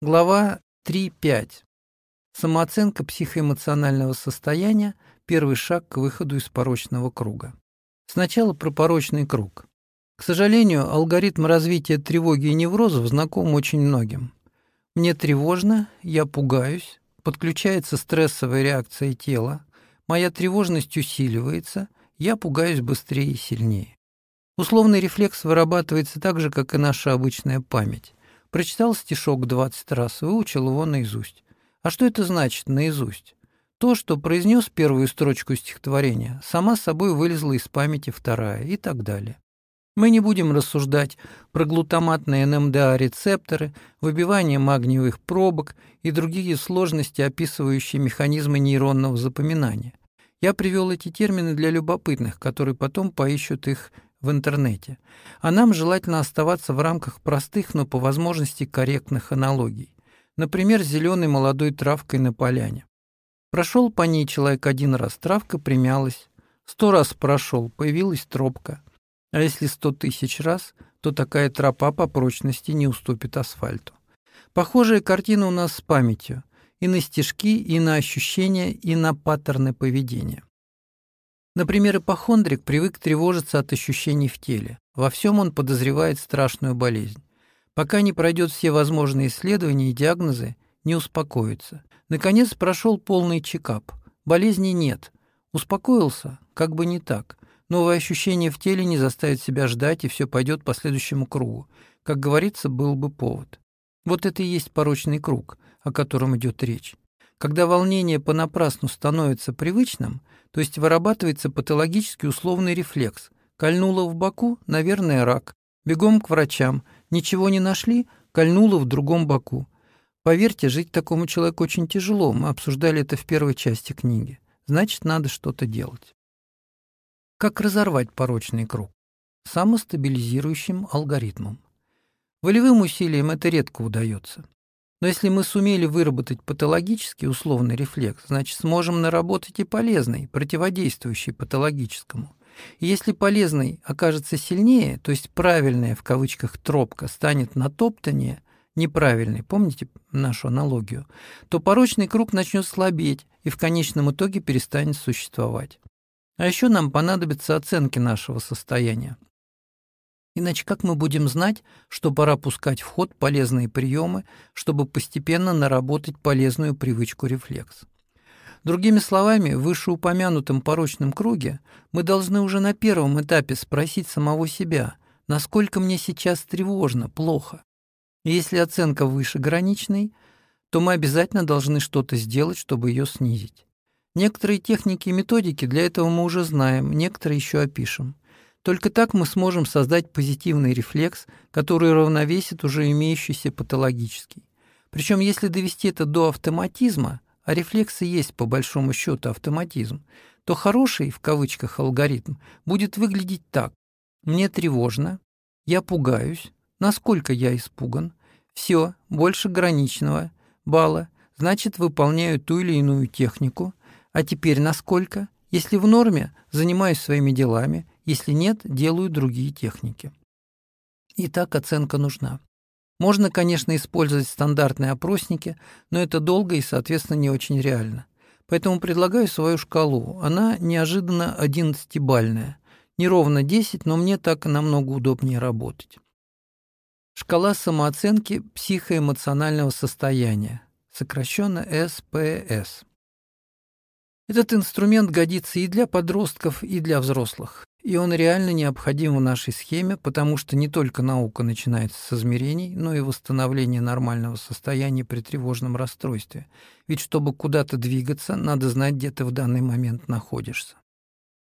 Глава 3.5. Самооценка психоэмоционального состояния – первый шаг к выходу из порочного круга. Сначала про порочный круг. К сожалению, алгоритм развития тревоги и неврозов знаком очень многим. Мне тревожно, я пугаюсь, подключается стрессовая реакция тела, моя тревожность усиливается, я пугаюсь быстрее и сильнее. Условный рефлекс вырабатывается так же, как и наша обычная память. Прочитал стишок 20 раз, выучил его наизусть. А что это значит наизусть? То, что произнес первую строчку стихотворения, сама собой вылезла из памяти вторая и так далее. Мы не будем рассуждать про глутаматные НМДА-рецепторы, выбивание магниевых пробок и другие сложности, описывающие механизмы нейронного запоминания. Я привел эти термины для любопытных, которые потом поищут их в интернете. А нам желательно оставаться в рамках простых, но по возможности корректных аналогий. Например, зеленой молодой травкой на поляне. Прошел по ней человек один раз, травка примялась. Сто раз прошел, появилась тропка. А если сто тысяч раз, то такая тропа по прочности не уступит асфальту. Похожая картина у нас с памятью. И на стежки, и на ощущения, и на паттерны поведения. Например, ипохондрик привык тревожиться от ощущений в теле. Во всем он подозревает страшную болезнь. Пока не пройдет все возможные исследования и диагнозы, не успокоится. Наконец прошел полный чекап. Болезни нет. Успокоился? Как бы не так. Новые ощущения в теле не заставят себя ждать, и все пойдет по следующему кругу. Как говорится, был бы повод. Вот это и есть порочный круг, о котором идет речь. Когда волнение понапрасну становится привычным, то есть вырабатывается патологический условный рефлекс. Кольнуло в боку, наверное, рак. Бегом к врачам. Ничего не нашли, кольнуло в другом боку. Поверьте, жить такому человеку очень тяжело. Мы обсуждали это в первой части книги. Значит, надо что-то делать. Как разорвать порочный круг? Самостабилизирующим алгоритмом. Волевым усилием это редко удается. Но если мы сумели выработать патологический условный рефлекс, значит, сможем наработать и полезный, противодействующий патологическому. И если полезный окажется сильнее, то есть правильная в кавычках тропка станет натоптаннее, неправильный, помните нашу аналогию, то порочный круг начнет слабеть и в конечном итоге перестанет существовать. А еще нам понадобятся оценки нашего состояния. Иначе как мы будем знать, что пора пускать в ход полезные приемы, чтобы постепенно наработать полезную привычку рефлекс? Другими словами, в вышеупомянутом порочном круге мы должны уже на первом этапе спросить самого себя, насколько мне сейчас тревожно, плохо. И если оценка выше граничной, то мы обязательно должны что-то сделать, чтобы ее снизить. Некоторые техники и методики для этого мы уже знаем, некоторые еще опишем. Только так мы сможем создать позитивный рефлекс, который равновесит уже имеющийся патологический. Причем если довести это до автоматизма, а рефлексы есть по большому счету автоматизм, то хороший, в кавычках, алгоритм будет выглядеть так. Мне тревожно, я пугаюсь, насколько я испуган, все, больше граничного, балла, значит, выполняю ту или иную технику, а теперь насколько, если в норме, занимаюсь своими делами, если нет, делаю другие техники. Итак, оценка нужна. Можно, конечно, использовать стандартные опросники, но это долго и, соответственно, не очень реально. Поэтому предлагаю свою шкалу. Она неожиданно 11-бальная. Не ровно 10, но мне так намного удобнее работать. Шкала самооценки психоэмоционального состояния, сокращенно СПС. Этот инструмент годится и для подростков, и для взрослых. И он реально необходим в нашей схеме, потому что не только наука начинается с измерений, но и восстановление нормального состояния при тревожном расстройстве. Ведь чтобы куда-то двигаться, надо знать, где ты в данный момент находишься.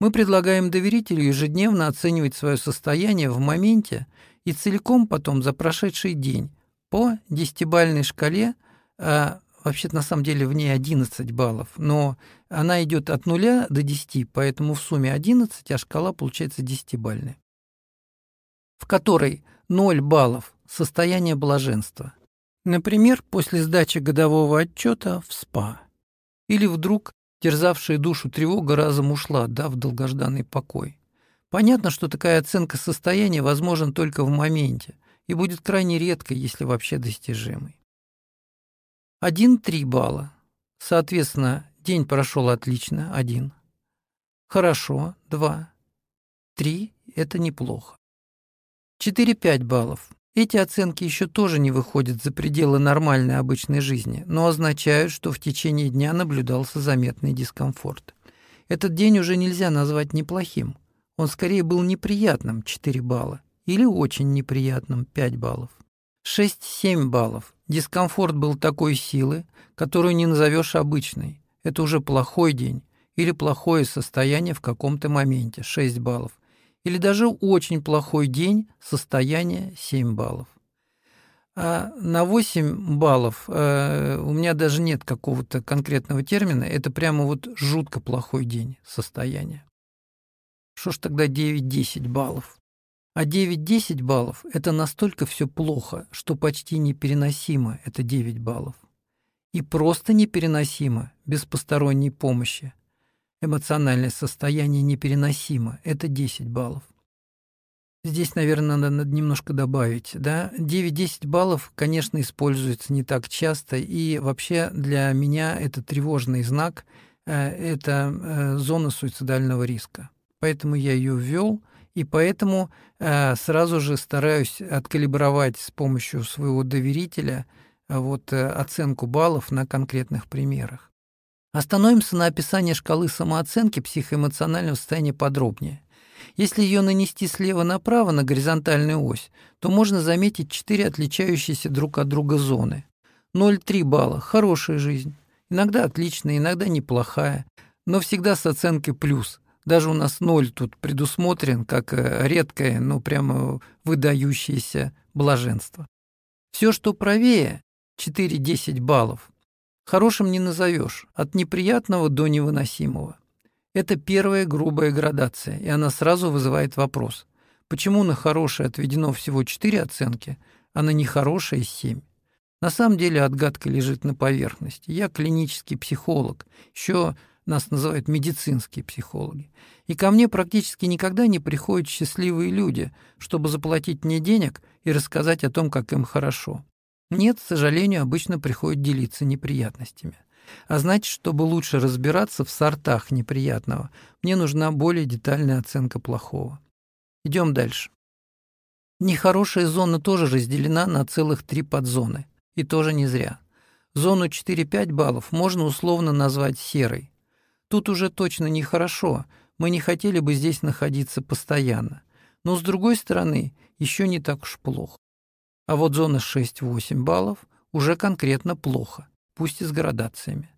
Мы предлагаем доверителю ежедневно оценивать свое состояние в моменте и целиком потом за прошедший день по десятибальной шкале, а Вообще-то на самом деле в ней 11 баллов, но она идет от 0 до 10, поэтому в сумме 11, а шкала получается 10-бальная, в которой 0 баллов – состояние блаженства. Например, после сдачи годового отчета в СПА. Или вдруг терзавшая душу тревога разом ушла, дав долгожданный покой. Понятно, что такая оценка состояния возможна только в моменте и будет крайне редкой, если вообще достижимой. 1-3 балла. Соответственно, день прошел отлично, 1. Хорошо, 2. 3 – это неплохо. 4-5 баллов. Эти оценки еще тоже не выходят за пределы нормальной обычной жизни, но означают, что в течение дня наблюдался заметный дискомфорт. Этот день уже нельзя назвать неплохим. Он скорее был неприятным – 4 балла, или очень неприятным – 5 баллов. 6-7 баллов. Дискомфорт был такой силы, которую не назовешь обычной. Это уже плохой день или плохое состояние в каком-то моменте – 6 баллов. Или даже очень плохой день – состояние 7 баллов. А на 8 баллов э, у меня даже нет какого-то конкретного термина. Это прямо вот жутко плохой день состояния. Что ж тогда 9-10 баллов? А 9-10 баллов – это настолько все плохо, что почти непереносимо – это 9 баллов. И просто непереносимо, без посторонней помощи. Эмоциональное состояние непереносимо – это 10 баллов. Здесь, наверное, надо немножко добавить. Да? 9-10 баллов, конечно, используется не так часто, и вообще для меня это тревожный знак, э, это э, зона суицидального риска. Поэтому я ее ввел – и поэтому э, сразу же стараюсь откалибровать с помощью своего доверителя э, вот, э, оценку баллов на конкретных примерах. Остановимся на описании шкалы самооценки психоэмоционального состояния подробнее. Если ее нанести слева направо на горизонтальную ось, то можно заметить четыре отличающиеся друг от друга зоны. 0,3 балла – хорошая жизнь, иногда отличная, иногда неплохая, но всегда с оценкой плюс – даже у нас ноль тут предусмотрен как э, редкое, но прямо выдающееся блаженство. Все, что правее, 4-10 баллов, хорошим не назовешь, от неприятного до невыносимого. Это первая грубая градация, и она сразу вызывает вопрос, почему на хорошее отведено всего 4 оценки, а на нехорошее 7? На самом деле отгадка лежит на поверхности. Я клинический психолог, еще нас называют медицинские психологи. И ко мне практически никогда не приходят счастливые люди, чтобы заплатить мне денег и рассказать о том, как им хорошо. Нет, к сожалению, обычно приходят делиться неприятностями. А значит, чтобы лучше разбираться в сортах неприятного, мне нужна более детальная оценка плохого. Идем дальше. Нехорошая зона тоже разделена на целых три подзоны. И тоже не зря. Зону 4-5 баллов можно условно назвать серой. Тут уже точно нехорошо, мы не хотели бы здесь находиться постоянно. Но, с другой стороны, еще не так уж плохо. А вот зона 6-8 баллов уже конкретно плохо, пусть и с градациями.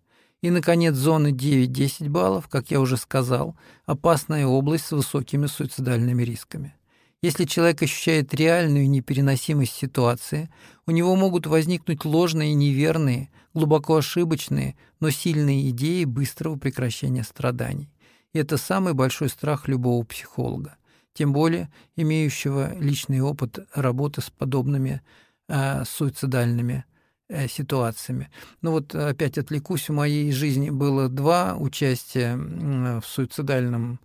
И, наконец, зона 9-10 баллов, как я уже сказал, опасная область с высокими суицидальными рисками. Если человек ощущает реальную непереносимость ситуации, у него могут возникнуть ложные, неверные, глубоко ошибочные, но сильные идеи быстрого прекращения страданий. И это самый большой страх любого психолога, тем более имеющего личный опыт работы с подобными э, суицидальными э, ситуациями. Ну вот опять отвлекусь, в моей жизни было два участия в суицидальном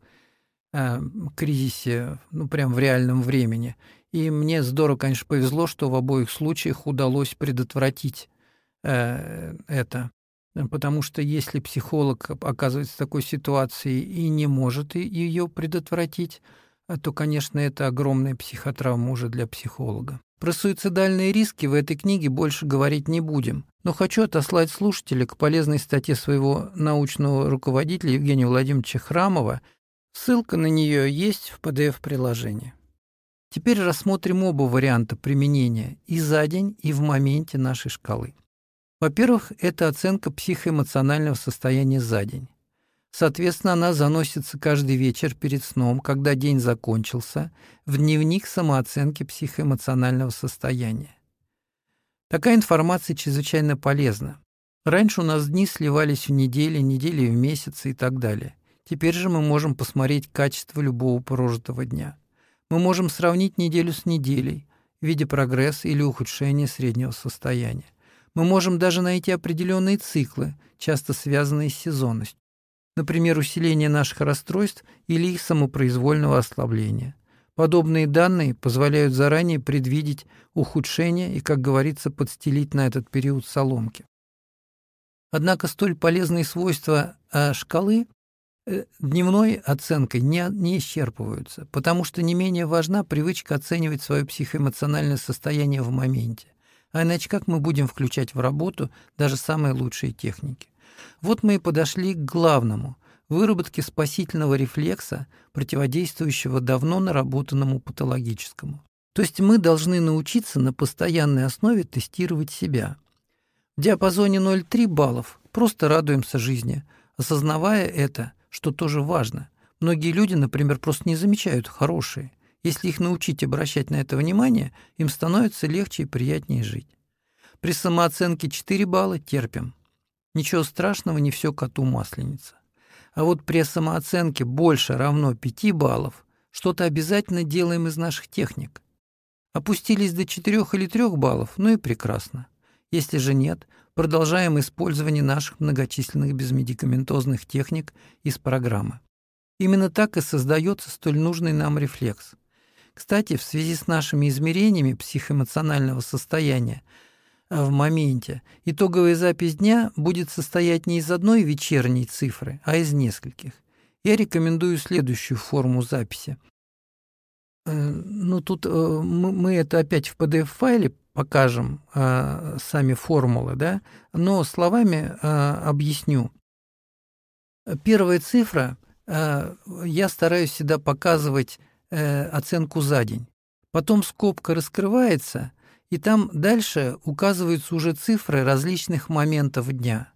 Э, кризисе, ну, прям в реальном времени. И мне здорово, конечно, повезло, что в обоих случаях удалось предотвратить э, это. Потому что если психолог оказывается в такой ситуации и не может ее предотвратить, э, то, конечно, это огромная психотравма уже для психолога. Про суицидальные риски в этой книге больше говорить не будем, но хочу отослать слушателя к полезной статье своего научного руководителя Евгения Владимировича Храмова Ссылка на нее есть в PDF-приложении. Теперь рассмотрим оба варианта применения и за день, и в моменте нашей шкалы. Во-первых, это оценка психоэмоционального состояния за день. Соответственно, она заносится каждый вечер перед сном, когда день закончился, в дневник самооценки психоэмоционального состояния. Такая информация чрезвычайно полезна. Раньше у нас дни сливались в недели, недели в месяцы и так далее. Теперь же мы можем посмотреть качество любого прожитого дня. Мы можем сравнить неделю с неделей, видя прогресс или ухудшение среднего состояния. Мы можем даже найти определенные циклы, часто связанные с сезонностью. Например, усиление наших расстройств или их самопроизвольного ослабления. Подобные данные позволяют заранее предвидеть ухудшение и, как говорится, подстелить на этот период соломки. Однако столь полезные свойства э, шкалы дневной оценкой не, не исчерпываются, потому что не менее важна привычка оценивать свое психоэмоциональное состояние в моменте. А иначе как мы будем включать в работу даже самые лучшие техники? Вот мы и подошли к главному – выработке спасительного рефлекса, противодействующего давно наработанному патологическому. То есть мы должны научиться на постоянной основе тестировать себя – в диапазоне 0,3 баллов просто радуемся жизни, осознавая это, что тоже важно. Многие люди, например, просто не замечают хорошие. Если их научить обращать на это внимание, им становится легче и приятнее жить. При самооценке 4 балла терпим. Ничего страшного, не все коту масленица. А вот при самооценке больше равно 5 баллов что-то обязательно делаем из наших техник. Опустились до 4 или 3 баллов, ну и прекрасно. Если же нет, продолжаем использование наших многочисленных безмедикаментозных техник из программы. Именно так и создается столь нужный нам рефлекс. Кстати, в связи с нашими измерениями психоэмоционального состояния а, в моменте, итоговая запись дня будет состоять не из одной вечерней цифры, а из нескольких. Я рекомендую следующую форму записи. Э, ну, тут э, мы это опять в PDF-файле покажем э, сами формулы, да, но словами э, объясню. Первая цифра, э, я стараюсь всегда показывать э, оценку за день. Потом скобка раскрывается, и там дальше указываются уже цифры различных моментов дня.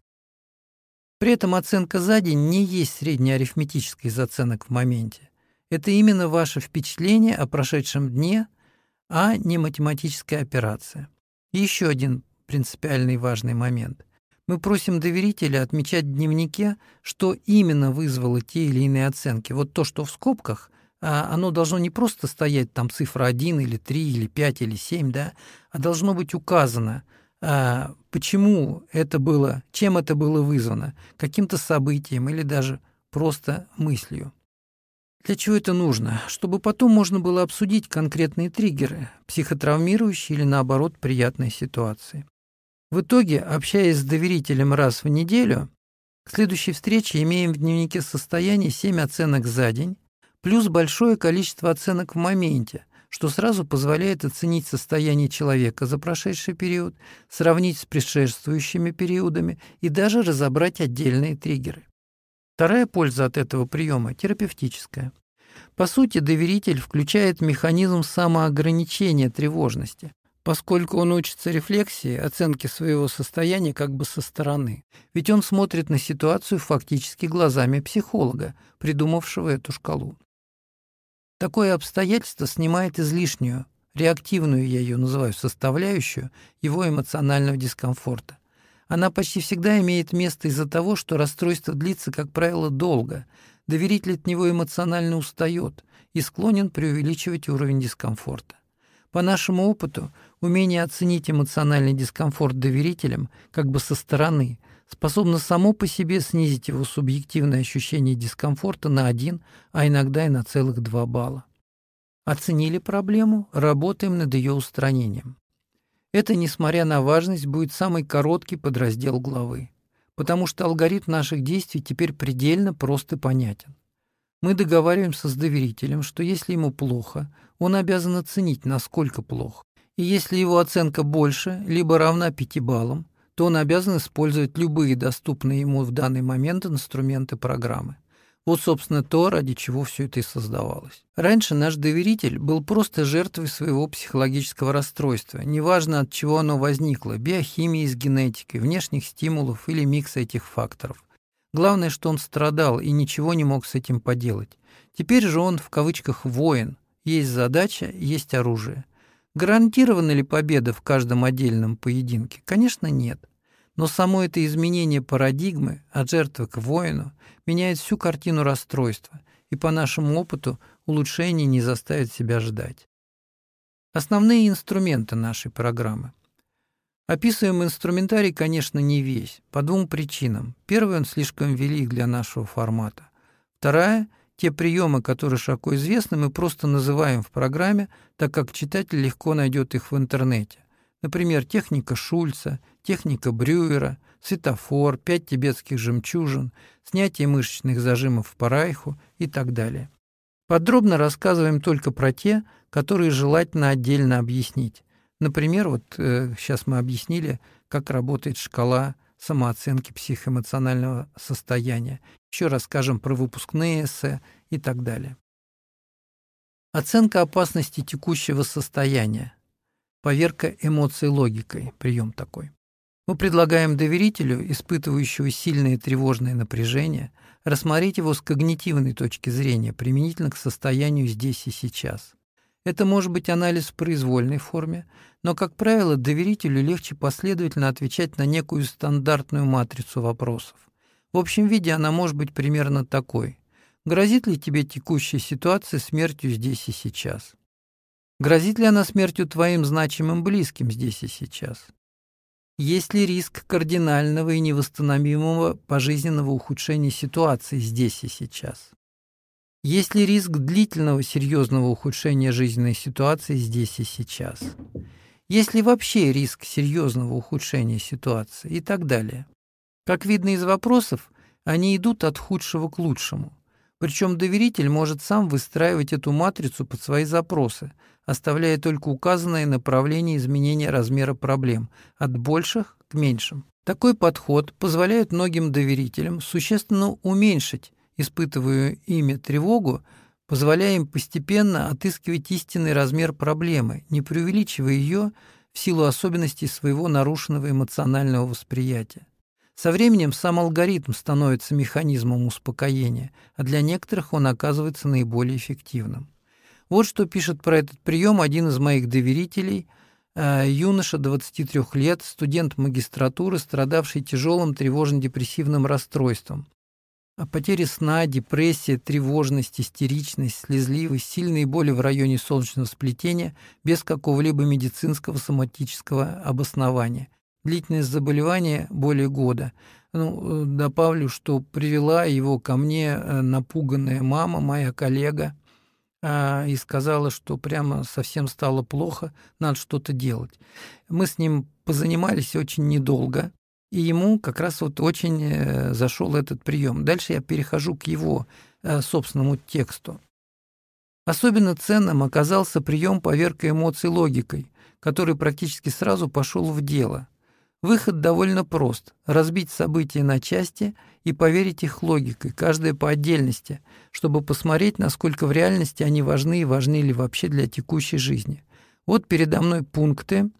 При этом оценка за день не есть среднеарифметический из оценок в моменте. Это именно ваше впечатление о прошедшем дне – а не математическая операция. Еще один принципиальный важный момент. Мы просим доверителя отмечать в дневнике, что именно вызвало те или иные оценки. Вот то, что в скобках, а оно должно не просто стоять там цифра 1 или 3 или 5 или 7, да, а должно быть указано, а, почему это было, чем это было вызвано, каким-то событием или даже просто мыслью. Для чего это нужно? Чтобы потом можно было обсудить конкретные триггеры, психотравмирующие или, наоборот, приятные ситуации. В итоге, общаясь с доверителем раз в неделю, к следующей встрече имеем в дневнике состояния 7 оценок за день, плюс большое количество оценок в моменте, что сразу позволяет оценить состояние человека за прошедший период, сравнить с предшествующими периодами и даже разобрать отдельные триггеры. Вторая польза от этого приема – терапевтическая. По сути, доверитель включает механизм самоограничения тревожности, поскольку он учится рефлексии, оценке своего состояния как бы со стороны. Ведь он смотрит на ситуацию фактически глазами психолога, придумавшего эту шкалу. Такое обстоятельство снимает излишнюю, реактивную я ее называю, составляющую его эмоционального дискомфорта. Она почти всегда имеет место из-за того, что расстройство длится, как правило, долго. Доверитель от него эмоционально устает и склонен преувеличивать уровень дискомфорта. По нашему опыту, умение оценить эмоциональный дискомфорт доверителям как бы со стороны способно само по себе снизить его субъективное ощущение дискомфорта на один, а иногда и на целых два балла. Оценили проблему, работаем над ее устранением. Это, несмотря на важность, будет самый короткий подраздел главы, потому что алгоритм наших действий теперь предельно прост и понятен. Мы договариваемся с доверителем, что если ему плохо, он обязан оценить, насколько плохо. И если его оценка больше, либо равна 5 баллам, то он обязан использовать любые доступные ему в данный момент инструменты программы. Вот, собственно, то, ради чего все это и создавалось. Раньше наш доверитель был просто жертвой своего психологического расстройства, неважно от чего оно возникло, биохимии с генетикой, внешних стимулов или микса этих факторов. Главное, что он страдал и ничего не мог с этим поделать. Теперь же он, в кавычках, воин. Есть задача, есть оружие. Гарантирована ли победа в каждом отдельном поединке? Конечно, нет. Но само это изменение парадигмы от жертвы к воину меняет всю картину расстройства, и по нашему опыту улучшение не заставит себя ждать. Основные инструменты нашей программы. Описываем инструментарий, конечно, не весь, по двум причинам. Первый, он слишком велик для нашего формата. Вторая, те приемы, которые широко известны, мы просто называем в программе, так как читатель легко найдет их в интернете. например, техника Шульца, техника Брюера, светофор, пять тибетских жемчужин, снятие мышечных зажимов по Райху и так далее. Подробно рассказываем только про те, которые желательно отдельно объяснить. Например, вот э, сейчас мы объяснили, как работает шкала самооценки психоэмоционального состояния. Еще расскажем про выпускные эссе и так далее. Оценка опасности текущего состояния. Поверка эмоций логикой. Прием такой. Мы предлагаем доверителю, испытывающему сильное тревожное напряжение, рассмотреть его с когнитивной точки зрения, применительно к состоянию здесь и сейчас. Это может быть анализ в произвольной форме, но, как правило, доверителю легче последовательно отвечать на некую стандартную матрицу вопросов. В общем виде она может быть примерно такой. Грозит ли тебе текущая ситуация смертью здесь и сейчас? Грозит ли она смертью твоим значимым близким здесь и сейчас? Есть ли риск кардинального и невосстановимого пожизненного ухудшения ситуации здесь и сейчас? Есть ли риск длительного серьезного ухудшения жизненной ситуации здесь и сейчас? Есть ли вообще риск серьезного ухудшения ситуации и так далее? Как видно из вопросов, они идут от худшего к лучшему. Причем доверитель может сам выстраивать эту матрицу под свои запросы, оставляя только указанное направление изменения размера проблем от больших к меньшим. Такой подход позволяет многим доверителям существенно уменьшить испытываю ими тревогу, позволяя им постепенно отыскивать истинный размер проблемы, не преувеличивая ее в силу особенностей своего нарушенного эмоционального восприятия. Со временем сам алгоритм становится механизмом успокоения, а для некоторых он оказывается наиболее эффективным. Вот что пишет про этот прием один из моих доверителей, э, юноша 23 лет, студент магистратуры, страдавший тяжелым тревожно-депрессивным расстройством. О потере сна, депрессия, тревожность, истеричность, слезливость, сильные боли в районе солнечного сплетения без какого-либо медицинского соматического обоснования. Длительность заболевания более года. Ну, э, добавлю, что привела его ко мне э, напуганная мама, моя коллега, а, и сказала, что прямо совсем стало плохо, надо что-то делать. Мы с ним позанимались очень недолго, и ему как раз вот очень э, зашел этот прием. Дальше я перехожу к его собственному тексту. Особенно ценным оказался прием поверка эмоций логикой, который практически сразу пошел в дело. Выход довольно прост – разбить события на части и поверить их логикой, каждая по отдельности, чтобы посмотреть, насколько в реальности они важны и важны ли вообще для текущей жизни. Вот передо мной пункты,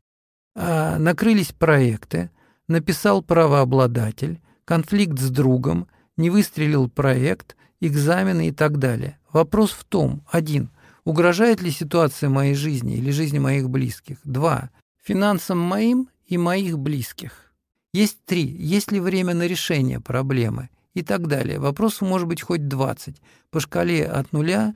а, накрылись проекты, написал правообладатель, конфликт с другом, не выстрелил проект, экзамены и так далее. Вопрос в том, один, угрожает ли ситуация моей жизни или жизни моих близких? Два, финансам моим и моих близких. Есть три, есть ли время на решение проблемы и так далее. Вопросов может быть хоть 20. По шкале от нуля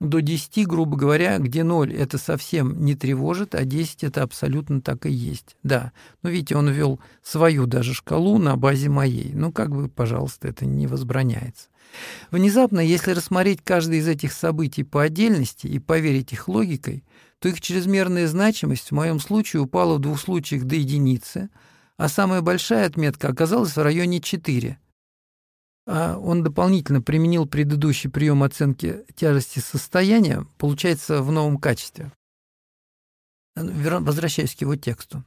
до 10, грубо говоря, где 0 это совсем не тревожит, а 10 это абсолютно так и есть. Да, но видите, он ввел свою даже шкалу на базе моей. Ну, как бы, пожалуйста, это не возбраняется. Внезапно, если рассмотреть каждое из этих событий по отдельности и поверить их логикой, то их чрезмерная значимость в моем случае упала в двух случаях до единицы, а самая большая отметка оказалась в районе 4 – а он дополнительно применил предыдущий прием оценки тяжести состояния, получается, в новом качестве. Возвращаясь к его тексту.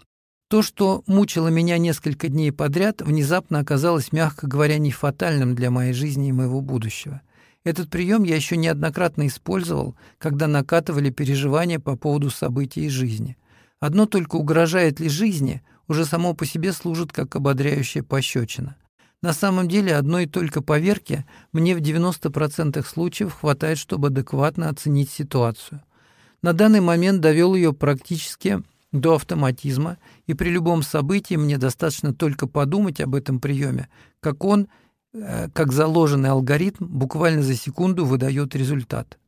То, что мучило меня несколько дней подряд, внезапно оказалось, мягко говоря, не фатальным для моей жизни и моего будущего. Этот прием я еще неоднократно использовал, когда накатывали переживания по поводу событий из жизни. Одно только угрожает ли жизни, уже само по себе служит как ободряющая пощечина. На самом деле одной только поверки мне в 90% случаев хватает, чтобы адекватно оценить ситуацию. На данный момент довел ее практически до автоматизма, и при любом событии мне достаточно только подумать об этом приеме, как он, как заложенный алгоритм, буквально за секунду выдает результат.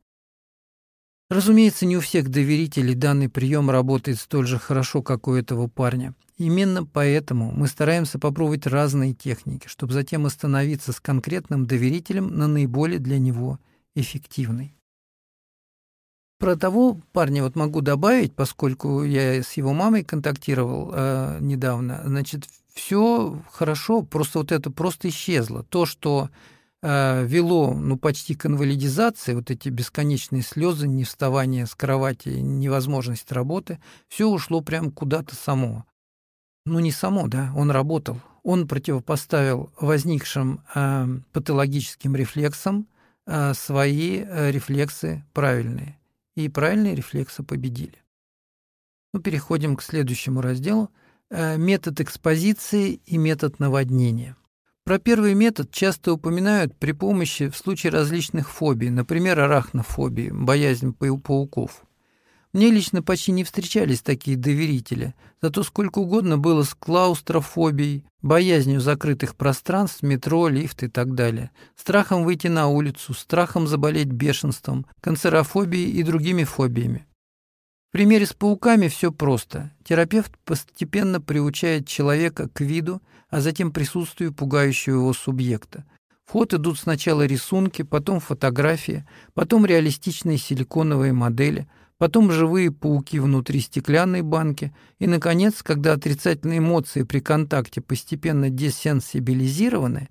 Разумеется, не у всех доверителей данный прием работает столь же хорошо, как у этого парня. Именно поэтому мы стараемся попробовать разные техники, чтобы затем остановиться с конкретным доверителем на наиболее для него эффективной. Про того парня вот могу добавить, поскольку я с его мамой контактировал э, недавно. Значит, все хорошо, просто вот это просто исчезло. То, что э, вело ну, почти к инвалидизации, вот эти бесконечные слезы, не вставание с кровати, невозможность работы, все ушло прям куда-то само. Ну, не само, да, он работал. Он противопоставил возникшим э, патологическим рефлексам э, свои э, рефлексы правильные и правильные рефлексы победили. Ну, переходим к следующему разделу. Э, метод экспозиции и метод наводнения. Про первый метод часто упоминают при помощи в случае различных фобий, например, арахнофобии, боязнь пауков. Мне лично почти не встречались такие доверители, зато сколько угодно было с клаустрофобией, боязнью закрытых пространств, метро, лифт и так далее, страхом выйти на улицу, страхом заболеть бешенством, канцерофобией и другими фобиями. Примере с пауками все просто. Терапевт постепенно приучает человека к виду, а затем присутствию пугающего его субъекта. В ход идут сначала рисунки, потом фотографии, потом реалистичные силиконовые модели – потом живые пауки внутри стеклянной банки, и, наконец, когда отрицательные эмоции при контакте постепенно десенсибилизированы,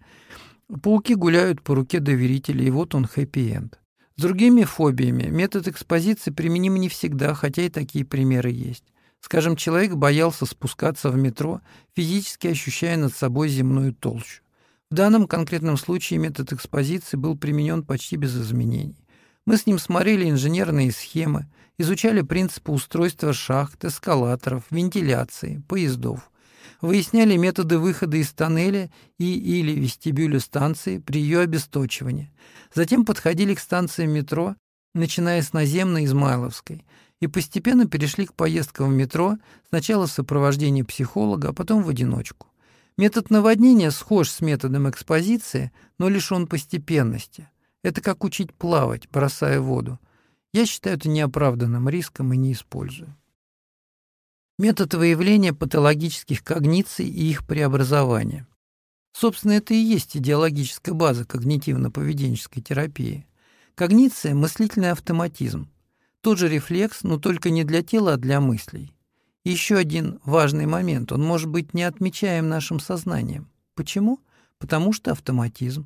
пауки гуляют по руке доверителя, и вот он хэппи-энд. С другими фобиями метод экспозиции применим не всегда, хотя и такие примеры есть. Скажем, человек боялся спускаться в метро, физически ощущая над собой земную толщу. В данном конкретном случае метод экспозиции был применен почти без изменений. Мы с ним смотрели инженерные схемы, изучали принципы устройства шахт, эскалаторов, вентиляции, поездов. Выясняли методы выхода из тоннеля и или вестибюля станции при ее обесточивании. Затем подходили к станциям метро, начиная с наземной Измайловской, и постепенно перешли к поездкам в метро, сначала в сопровождении психолога, а потом в одиночку. Метод наводнения схож с методом экспозиции, но лишен постепенности. Это как учить плавать, бросая воду. Я считаю это неоправданным риском и не использую. Метод выявления патологических когниций и их преобразования. Собственно, это и есть идеологическая база когнитивно-поведенческой терапии. Когниция – мыслительный автоматизм. Тот же рефлекс, но только не для тела, а для мыслей. Еще один важный момент. Он может быть не отмечаем нашим сознанием. Почему? Потому что автоматизм.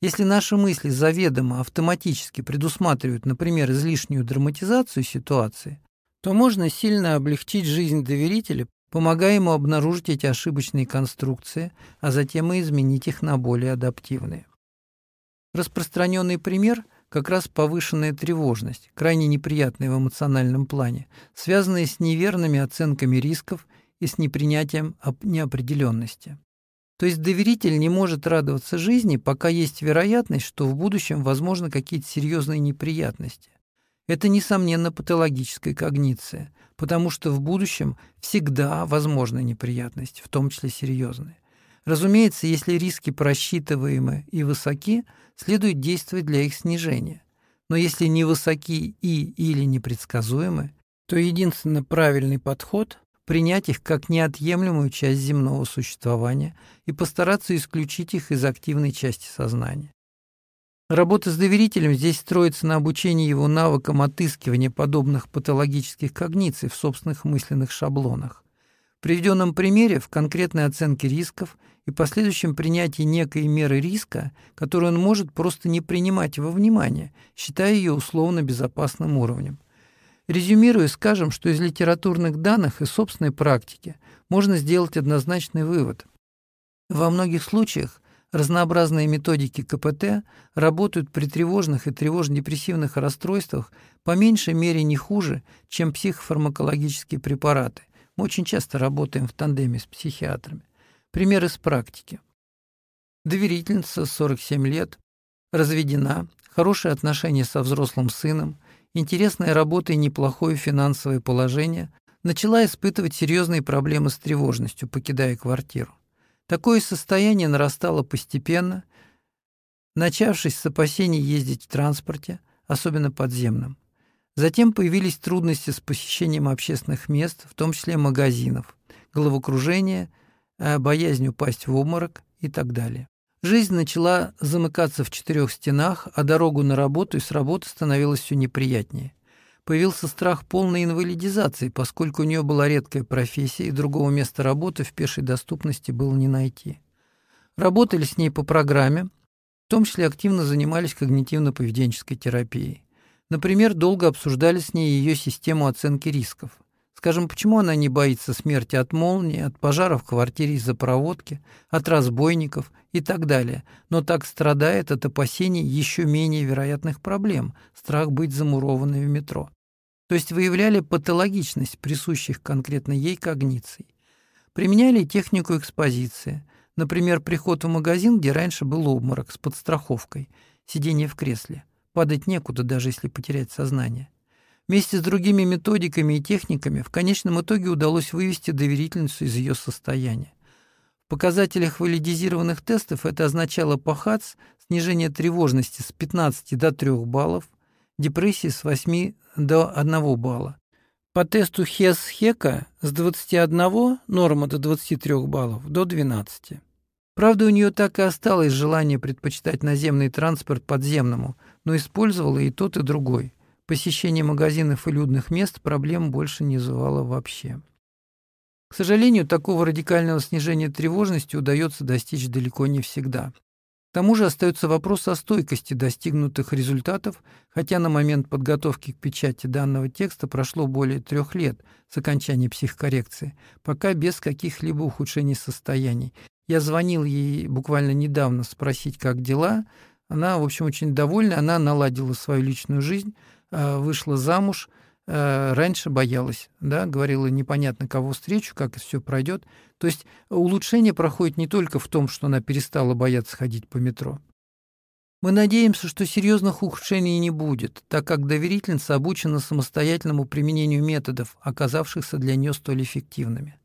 Если наши мысли заведомо автоматически предусматривают, например, излишнюю драматизацию ситуации, то можно сильно облегчить жизнь доверителя, помогая ему обнаружить эти ошибочные конструкции, а затем и изменить их на более адаптивные. Распространенный пример – как раз повышенная тревожность, крайне неприятная в эмоциональном плане, связанная с неверными оценками рисков и с непринятием неопределенности. То есть доверитель не может радоваться жизни, пока есть вероятность, что в будущем возможны какие-то серьезные неприятности. Это, несомненно, патологическая когниция, потому что в будущем всегда возможны неприятности, в том числе серьезные. Разумеется, если риски просчитываемы и высоки, следует действовать для их снижения. Но если невысоки и или непредсказуемы, то единственно правильный подход принять их как неотъемлемую часть земного существования и постараться исключить их из активной части сознания. Работа с доверителем здесь строится на обучении его навыкам отыскивания подобных патологических когниций в собственных мысленных шаблонах. В приведенном примере в конкретной оценке рисков и последующем принятии некой меры риска, которую он может просто не принимать во внимание, считая ее условно безопасным уровнем. Резюмируя, скажем, что из литературных данных и собственной практики можно сделать однозначный вывод. Во многих случаях разнообразные методики КПТ работают при тревожных и тревожно-депрессивных расстройствах по меньшей мере не хуже, чем психофармакологические препараты. Мы очень часто работаем в тандеме с психиатрами. Пример из практики. Доверительница, 47 лет, разведена, хорошие отношения со взрослым сыном, интересная работа и неплохое финансовое положение, начала испытывать серьезные проблемы с тревожностью, покидая квартиру. Такое состояние нарастало постепенно, начавшись с опасений ездить в транспорте, особенно подземном. Затем появились трудности с посещением общественных мест, в том числе магазинов, головокружение, э, боязнь упасть в обморок и так далее. Жизнь начала замыкаться в четырех стенах, а дорогу на работу и с работы становилось все неприятнее. Появился страх полной инвалидизации, поскольку у нее была редкая профессия и другого места работы в пешей доступности было не найти. Работали с ней по программе, в том числе активно занимались когнитивно-поведенческой терапией. Например, долго обсуждали с ней ее систему оценки рисков. Скажем, почему она не боится смерти от молнии, от пожара в квартире из-за проводки, от разбойников и так далее, но так страдает от опасений еще менее вероятных проблем, страх быть замурованной в метро. То есть выявляли патологичность присущих конкретно ей когниций. Применяли технику экспозиции. Например, приход в магазин, где раньше был обморок с подстраховкой, сидение в кресле. Падать некуда, даже если потерять сознание. Вместе с другими методиками и техниками в конечном итоге удалось вывести доверительницу из ее состояния. В показателях валидизированных тестов это означало по ХАЦ снижение тревожности с 15 до 3 баллов, депрессии с 8 до 1 балла. По тесту Хес-Хека с 21 норма до 23 баллов до 12. Правда, у нее так и осталось желание предпочитать наземный транспорт подземному, но использовала и тот, и другой – Посещение магазинов и людных мест проблем больше не вызывало вообще. К сожалению, такого радикального снижения тревожности удается достичь далеко не всегда. К тому же остается вопрос о стойкости достигнутых результатов, хотя на момент подготовки к печати данного текста прошло более трех лет с окончания психокоррекции, пока без каких-либо ухудшений состояний. Я звонил ей буквально недавно спросить, как дела. Она, в общем, очень довольна, она наладила свою личную жизнь, Э, вышла замуж, э, раньше боялась, да, говорила непонятно кого встречу, как все пройдет. То есть улучшение проходит не только в том, что она перестала бояться ходить по метро. Мы надеемся, что серьезных ухудшений не будет, так как доверительница обучена самостоятельному применению методов, оказавшихся для нее столь эффективными.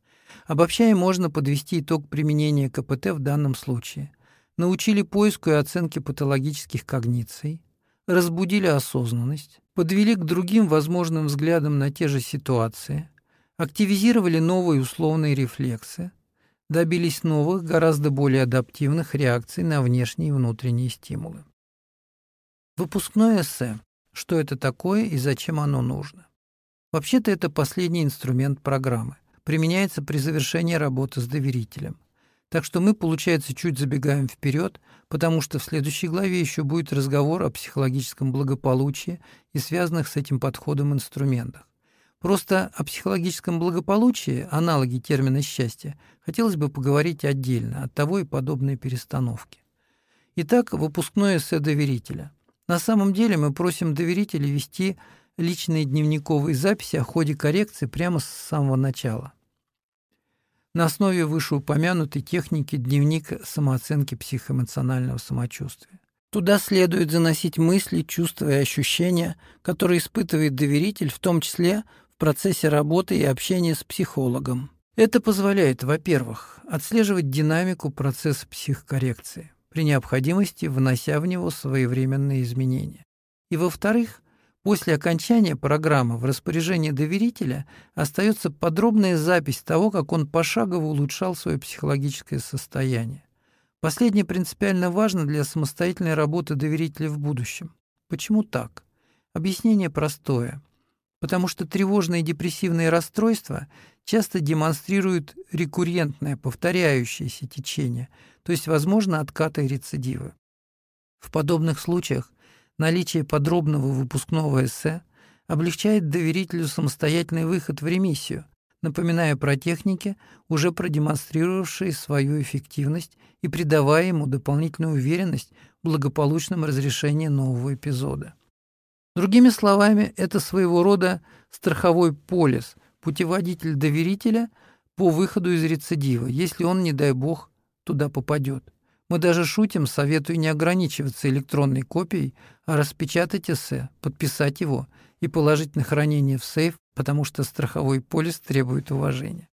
Обобщая, можно подвести итог применения КПТ в данном случае. Научили поиску и оценке патологических когниций, разбудили осознанность, подвели к другим возможным взглядам на те же ситуации, активизировали новые условные рефлексы, добились новых, гораздо более адаптивных реакций на внешние и внутренние стимулы. Выпускное эссе. Что это такое и зачем оно нужно? Вообще-то это последний инструмент программы. Применяется при завершении работы с доверителем. Так что мы, получается, чуть забегаем вперед, потому что в следующей главе еще будет разговор о психологическом благополучии и связанных с этим подходом инструментах. Просто о психологическом благополучии, аналоги термина «счастье», хотелось бы поговорить отдельно, от того и подобные перестановки. Итак, выпускное эссе доверителя. На самом деле мы просим доверителей вести личные дневниковые записи о ходе коррекции прямо с самого начала на основе вышеупомянутой техники дневник самооценки психоэмоционального самочувствия. Туда следует заносить мысли, чувства и ощущения, которые испытывает доверитель, в том числе в процессе работы и общения с психологом. Это позволяет, во-первых, отслеживать динамику процесса психокоррекции, при необходимости внося в него своевременные изменения. И, во-вторых, После окончания программы в распоряжении доверителя остается подробная запись того, как он пошагово улучшал свое психологическое состояние. Последнее принципиально важно для самостоятельной работы доверителя в будущем. Почему так? Объяснение простое. Потому что тревожные и депрессивные расстройства часто демонстрируют рекуррентное, повторяющееся течение, то есть, возможно, откаты и рецидивы. В подобных случаях Наличие подробного выпускного эссе облегчает доверителю самостоятельный выход в ремиссию, напоминая про техники, уже продемонстрировавшие свою эффективность и придавая ему дополнительную уверенность в благополучном разрешении нового эпизода. Другими словами, это своего рода страховой полис, путеводитель доверителя по выходу из рецидива, если он, не дай бог, туда попадет. Мы даже шутим, советую не ограничиваться электронной копией, а распечатать эссе, подписать его и положить на хранение в сейф, потому что страховой полис требует уважения.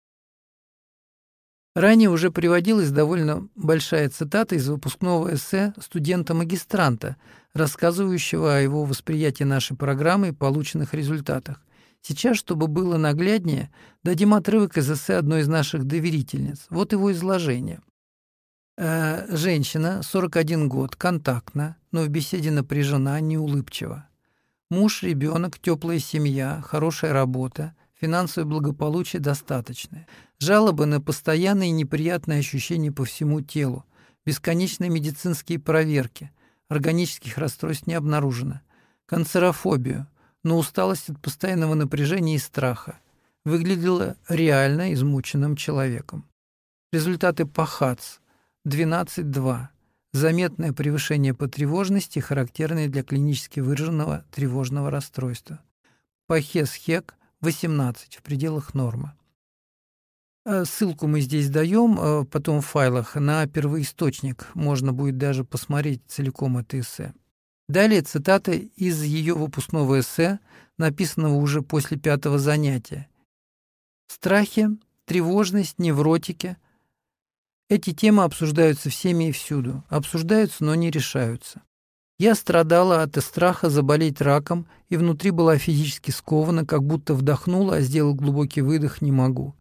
Ранее уже приводилась довольно большая цитата из выпускного эссе студента-магистранта, рассказывающего о его восприятии нашей программы и полученных результатах. Сейчас, чтобы было нагляднее, дадим отрывок из эссе одной из наших доверительниц. Вот его изложение. Э, женщина, 41 год, контактна, но в беседе напряжена, неулыбчива. Муж, ребенок, теплая семья, хорошая работа, финансовое благополучие достаточное. Жалобы на постоянные неприятные ощущения по всему телу, бесконечные медицинские проверки, органических расстройств не обнаружено, канцерофобию, но усталость от постоянного напряжения и страха. Выглядела реально измученным человеком. Результаты по ХАЦ 12.2. Заметное превышение по тревожности, характерное для клинически выраженного тревожного расстройства. По ХЕС-ХЕК 18 в пределах нормы. Э, ссылку мы здесь даем, э, потом в файлах, на первоисточник. Можно будет даже посмотреть целиком это эссе. Далее цитата из ее выпускного эссе, написанного уже после пятого занятия. Страхи, тревожность, невротики. Эти темы обсуждаются всеми и всюду. Обсуждаются, но не решаются. Я страдала от страха заболеть раком и внутри была физически скована, как будто вдохнула, а сделать глубокий выдох не могу.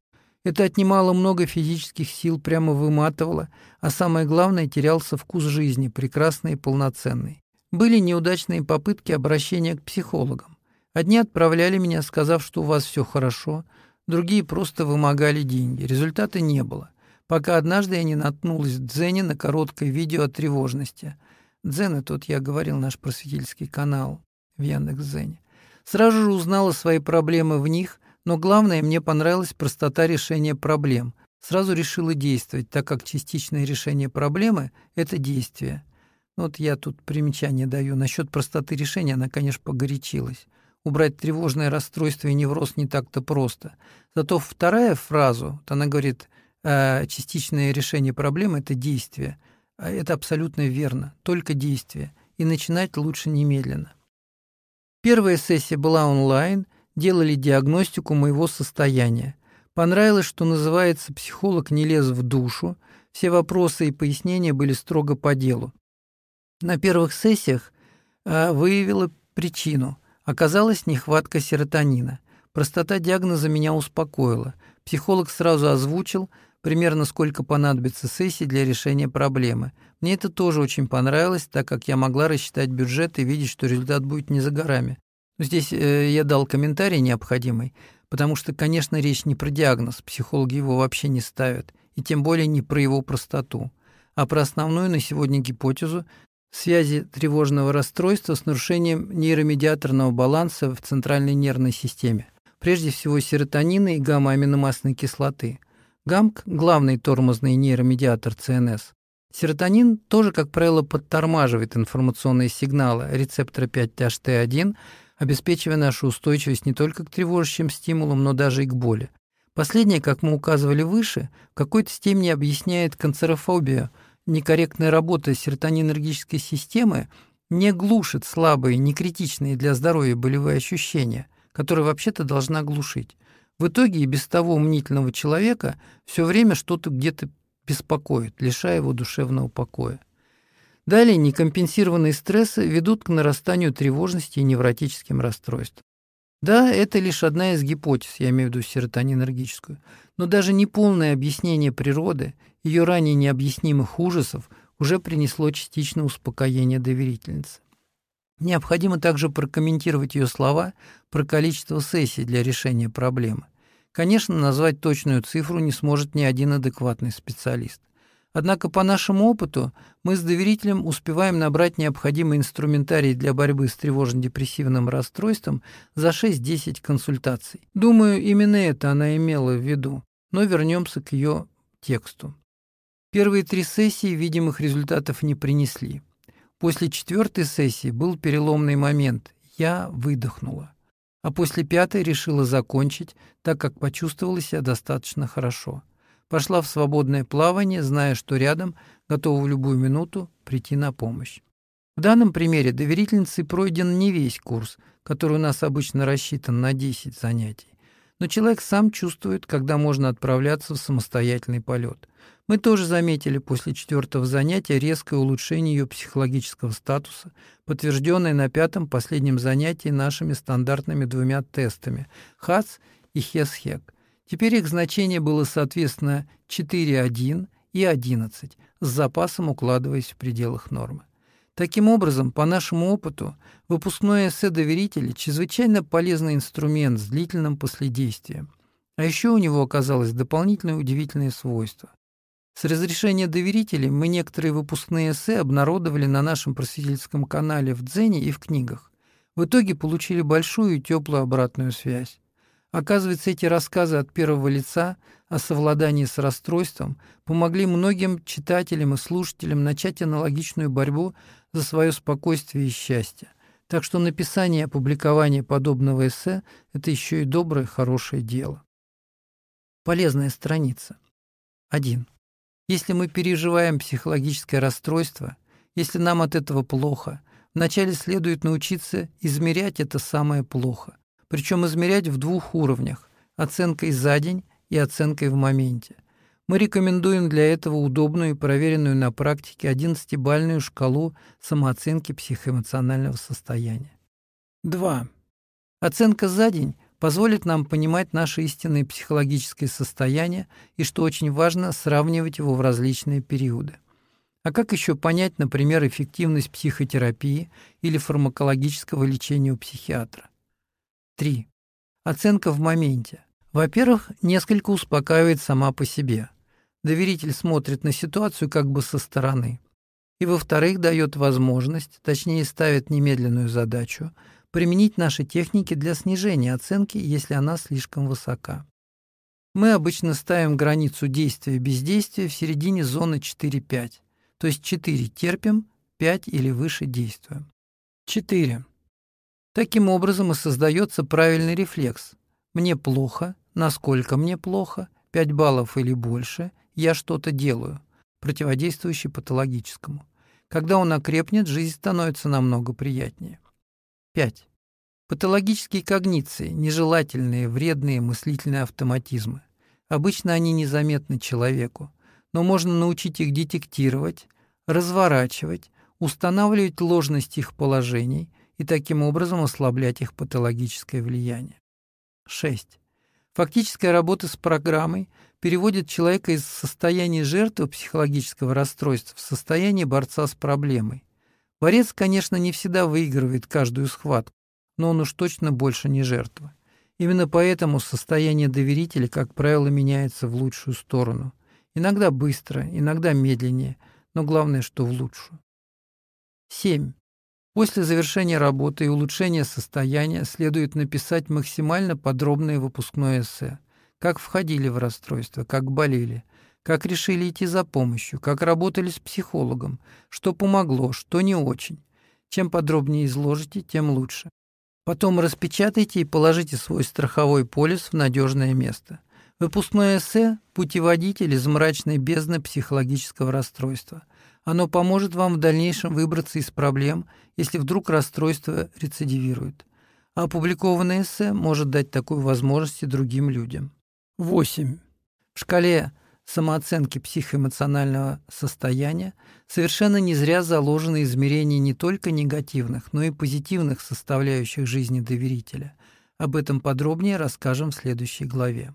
Это отнимало много физических сил, прямо выматывало, а самое главное, терялся вкус жизни, прекрасный и полноценный. Были неудачные попытки обращения к психологам. Одни отправляли меня, сказав, что у вас все хорошо, другие просто вымогали деньги. Результата не было. Пока однажды я не наткнулась в Дзене на короткое видео о тревожности – Дзен, тут я говорил, наш просветительский канал в Яндекс.Дзене. Сразу же узнала свои проблемы в них, но главное, мне понравилась простота решения проблем. Сразу решила действовать, так как частичное решение проблемы – это действие. Ну, вот я тут примечание даю. Насчет простоты решения она, конечно, погорячилась. Убрать тревожное расстройство и невроз не так-то просто. Зато вторая фраза, вот она говорит, «Э, частичное решение проблемы – это действие – а это абсолютно верно, только действие, и начинать лучше немедленно. Первая сессия была онлайн, делали диагностику моего состояния. Понравилось, что называется «психолог не лез в душу», все вопросы и пояснения были строго по делу. На первых сессиях а, выявила причину. Оказалась нехватка серотонина. Простота диагноза меня успокоила. Психолог сразу озвучил – примерно сколько понадобится сессий для решения проблемы. Мне это тоже очень понравилось, так как я могла рассчитать бюджет и видеть, что результат будет не за горами. Но здесь э, я дал комментарий необходимый, потому что, конечно, речь не про диагноз, психологи его вообще не ставят, и тем более не про его простоту, а про основную на сегодня гипотезу связи тревожного расстройства с нарушением нейромедиаторного баланса в центральной нервной системе, прежде всего серотонина и гамма-аминомастной кислоты – ГАМК – главный тормозный нейромедиатор ЦНС. Серотонин тоже, как правило, подтормаживает информационные сигналы рецептора 5-HT1, обеспечивая нашу устойчивость не только к тревожащим стимулам, но даже и к боли. Последнее, как мы указывали выше, в какой-то степени объясняет канцерофобию. Некорректная работа серотонинергической системы не глушит слабые, некритичные для здоровья болевые ощущения, которые вообще-то должна глушить. В итоге и без того мнительного человека все время что-то где-то беспокоит, лишая его душевного покоя. Далее некомпенсированные стрессы ведут к нарастанию тревожности и невротическим расстройствам. Да, это лишь одна из гипотез, я имею в виду серотонинергическую, но даже неполное объяснение природы, ее ранее необъяснимых ужасов уже принесло частичное успокоение доверительницы. Необходимо также прокомментировать ее слова про количество сессий для решения проблемы. Конечно, назвать точную цифру не сможет ни один адекватный специалист. Однако по нашему опыту мы с доверителем успеваем набрать необходимый инструментарий для борьбы с тревожно-депрессивным расстройством за 6-10 консультаций. Думаю, именно это она имела в виду, но вернемся к ее тексту. Первые три сессии видимых результатов не принесли. После четвертой сессии был переломный момент. Я выдохнула. А после пятой решила закончить, так как почувствовала себя достаточно хорошо. Пошла в свободное плавание, зная, что рядом, готова в любую минуту прийти на помощь. В данном примере доверительницей пройден не весь курс, который у нас обычно рассчитан на 10 занятий. Но человек сам чувствует, когда можно отправляться в самостоятельный полет. Мы тоже заметили после четвертого занятия резкое улучшение ее психологического статуса, подтвержденное на пятом последнем занятии нашими стандартными двумя тестами – ХАЦ и ХЕСХЕК. Теперь их значение было, соответственно, 4,1 и 11, с запасом укладываясь в пределах нормы. Таким образом, по нашему опыту, выпускное эссе доверителя – чрезвычайно полезный инструмент с длительным последействием. А еще у него оказалось дополнительное удивительное свойство. С разрешения доверителей мы некоторые выпускные эссе обнародовали на нашем просветительском канале в Дзене и в книгах. В итоге получили большую и теплую обратную связь. Оказывается, эти рассказы от первого лица о совладании с расстройством помогли многим читателям и слушателям начать аналогичную борьбу за свое спокойствие и счастье. Так что написание и опубликование подобного эссе – это еще и доброе, хорошее дело. Полезная страница. 1. Если мы переживаем психологическое расстройство, если нам от этого плохо, вначале следует научиться измерять это самое плохо причем измерять в двух уровнях – оценкой за день и оценкой в моменте. Мы рекомендуем для этого удобную и проверенную на практике 11-бальную шкалу самооценки психоэмоционального состояния. 2. Оценка за день позволит нам понимать наше истинное психологическое состояние и, что очень важно, сравнивать его в различные периоды. А как еще понять, например, эффективность психотерапии или фармакологического лечения у психиатра? 3. Оценка в моменте. Во-первых, несколько успокаивает сама по себе. Доверитель смотрит на ситуацию как бы со стороны. И, во-вторых, дает возможность, точнее ставит немедленную задачу, применить наши техники для снижения оценки, если она слишком высока. Мы обычно ставим границу действия и бездействия в середине зоны 4-5, то есть 4 терпим, 5 или выше действуем. 4. Таким образом и создается правильный рефлекс. Мне плохо, насколько мне плохо, 5 баллов или больше, я что-то делаю, противодействующий патологическому. Когда он окрепнет, жизнь становится намного приятнее. 5. Патологические когниции, нежелательные, вредные мыслительные автоматизмы. Обычно они незаметны человеку, но можно научить их детектировать, разворачивать, устанавливать ложность их положений – и таким образом ослаблять их патологическое влияние. 6. Фактическая работа с программой переводит человека из состояния жертвы психологического расстройства в состояние борца с проблемой. Борец, конечно, не всегда выигрывает каждую схватку, но он уж точно больше не жертва. Именно поэтому состояние доверителя, как правило, меняется в лучшую сторону. Иногда быстро, иногда медленнее, но главное, что в лучшую. 7. После завершения работы и улучшения состояния следует написать максимально подробное выпускное эссе. Как входили в расстройство, как болели, как решили идти за помощью, как работали с психологом, что помогло, что не очень. Чем подробнее изложите, тем лучше. Потом распечатайте и положите свой страховой полис в надежное место. Выпускное эссе – путеводитель из мрачной бездны психологического расстройства. Оно поможет вам в дальнейшем выбраться из проблем, если вдруг расстройство рецидивирует. А опубликованное эссе может дать такую возможность и другим людям. 8. В шкале самооценки психоэмоционального состояния совершенно не зря заложено измерение не только негативных, но и позитивных составляющих жизни доверителя. Об этом подробнее расскажем в следующей главе.